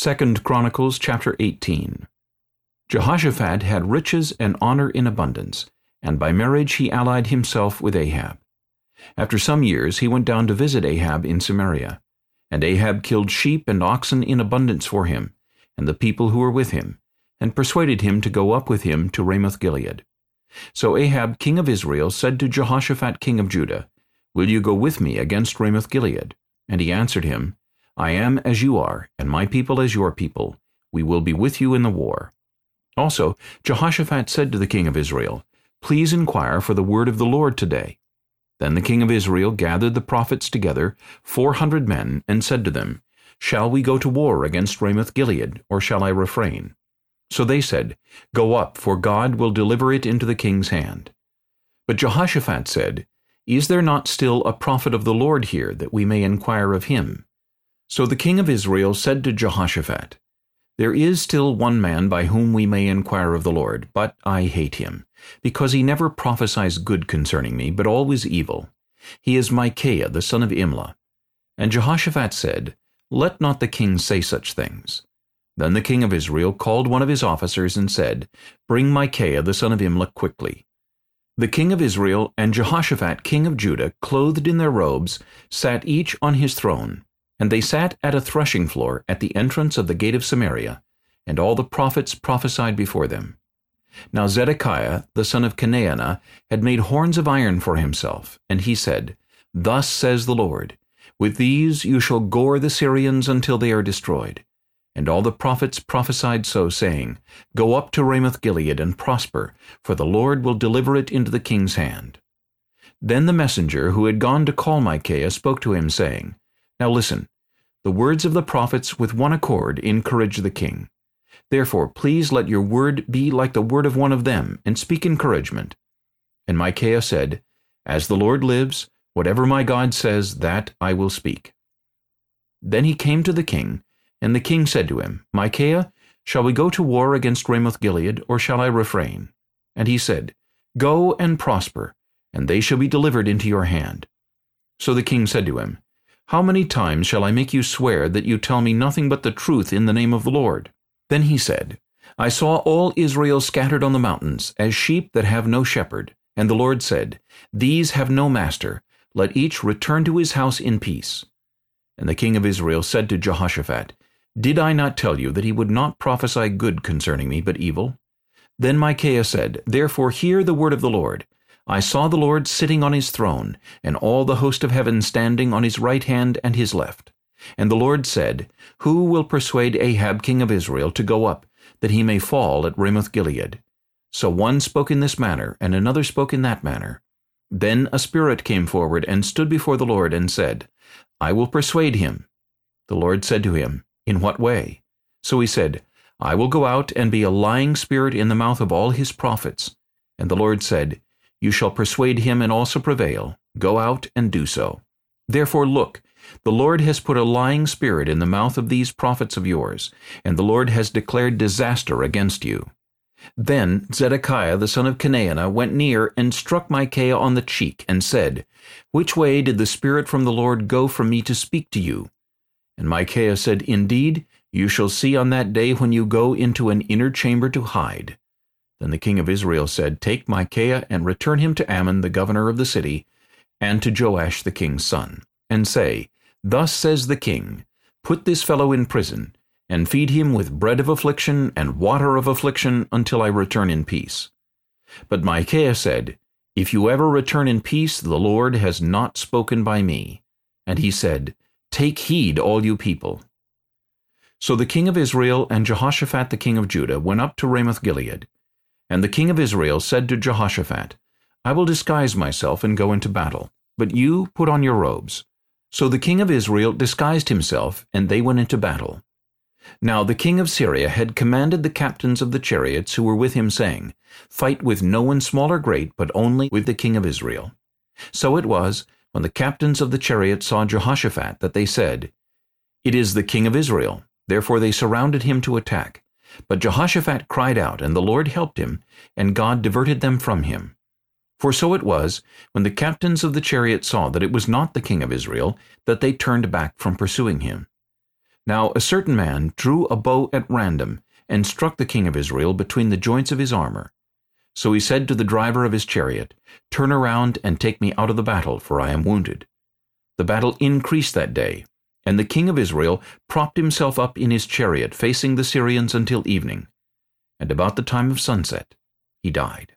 2 Chronicles chapter 18 Jehoshaphat had riches and honor in abundance, and by marriage he allied himself with Ahab. After some years he went down to visit Ahab in Samaria. And Ahab killed sheep and oxen in abundance for him, and the people who were with him, and persuaded him to go up with him to Ramoth-Gilead. So Ahab king of Israel said to Jehoshaphat king of Judah, Will you go with me against Ramoth-Gilead? And he answered him, I am as you are, and my people as your people. We will be with you in the war. Also Jehoshaphat said to the king of Israel, Please inquire for the word of the Lord today. Then the king of Israel gathered the prophets together, four hundred men, and said to them, Shall we go to war against Ramoth-Gilead, or shall I refrain? So they said, Go up, for God will deliver it into the king's hand. But Jehoshaphat said, Is there not still a prophet of the Lord here, that we may inquire of him? So the king of Israel said to Jehoshaphat, There is still one man by whom we may inquire of the Lord, but I hate him, because he never prophesies good concerning me, but always evil. He is Micaiah the son of Imlah. And Jehoshaphat said, Let not the king say such things. Then the king of Israel called one of his officers and said, Bring Micaiah the son of Imlah quickly. The king of Israel and Jehoshaphat king of Judah, clothed in their robes, sat each on his throne, and they sat at a threshing floor at the entrance of the gate of Samaria, and all the prophets prophesied before them. Now Zedekiah, the son of Chenaanah, had made horns of iron for himself, and he said, Thus says the Lord, With these you shall gore the Syrians until they are destroyed. And all the prophets prophesied so, saying, Go up to Ramoth-Gilead and prosper, for the Lord will deliver it into the king's hand. Then the messenger who had gone to call Micaiah spoke to him, saying, Now listen, the words of the prophets with one accord encourage the king. Therefore please let your word be like the word of one of them, and speak encouragement. And Micaiah said, As the Lord lives, whatever my God says, that I will speak. Then he came to the king, and the king said to him, Micaiah, shall we go to war against Ramoth-Gilead, or shall I refrain? And he said, Go and prosper, and they shall be delivered into your hand. So the king said to him, how many times shall I make you swear that you tell me nothing but the truth in the name of the Lord? Then he said, I saw all Israel scattered on the mountains, as sheep that have no shepherd. And the Lord said, These have no master. Let each return to his house in peace. And the king of Israel said to Jehoshaphat, Did I not tell you that he would not prophesy good concerning me, but evil? Then Micaiah said, Therefore hear the word of the Lord. I saw the Lord sitting on his throne, and all the host of heaven standing on his right hand and his left. And the Lord said, Who will persuade Ahab king of Israel to go up, that he may fall at Ramoth-Gilead? So one spoke in this manner, and another spoke in that manner. Then a spirit came forward and stood before the Lord and said, I will persuade him. The Lord said to him, In what way? So he said, I will go out and be a lying spirit in the mouth of all his prophets. And the Lord said, you shall persuade him and also prevail. Go out and do so. Therefore look, the Lord has put a lying spirit in the mouth of these prophets of yours, and the Lord has declared disaster against you. Then Zedekiah the son of Chenaanah went near and struck Micaiah on the cheek, and said, Which way did the Spirit from the Lord go from me to speak to you? And Micaiah said, Indeed, you shall see on that day when you go into an inner chamber to hide. Then the king of Israel said, Take Micaiah and return him to Amon the governor of the city, and to Joash the king's son, and say, Thus says the king, Put this fellow in prison, and feed him with bread of affliction and water of affliction until I return in peace. But Micaiah said, If you ever return in peace, the Lord has not spoken by me. And he said, Take heed, all you people. So the king of Israel and Jehoshaphat the king of Judah went up to Ramoth-Gilead, and the king of Israel said to Jehoshaphat, I will disguise myself and go into battle, but you put on your robes. So the king of Israel disguised himself, and they went into battle. Now the king of Syria had commanded the captains of the chariots who were with him, saying, Fight with no one small or great, but only with the king of Israel. So it was, when the captains of the chariots saw Jehoshaphat, that they said, It is the king of Israel. Therefore they surrounded him to attack. But Jehoshaphat cried out, and the Lord helped him, and God diverted them from him. For so it was, when the captains of the chariot saw that it was not the king of Israel, that they turned back from pursuing him. Now a certain man drew a bow at random, and struck the king of Israel between the joints of his armor. So he said to the driver of his chariot, Turn around and take me out of the battle, for I am wounded. The battle increased that day, and the king of Israel propped himself up in his chariot facing the Syrians until evening. And about the time of sunset he died.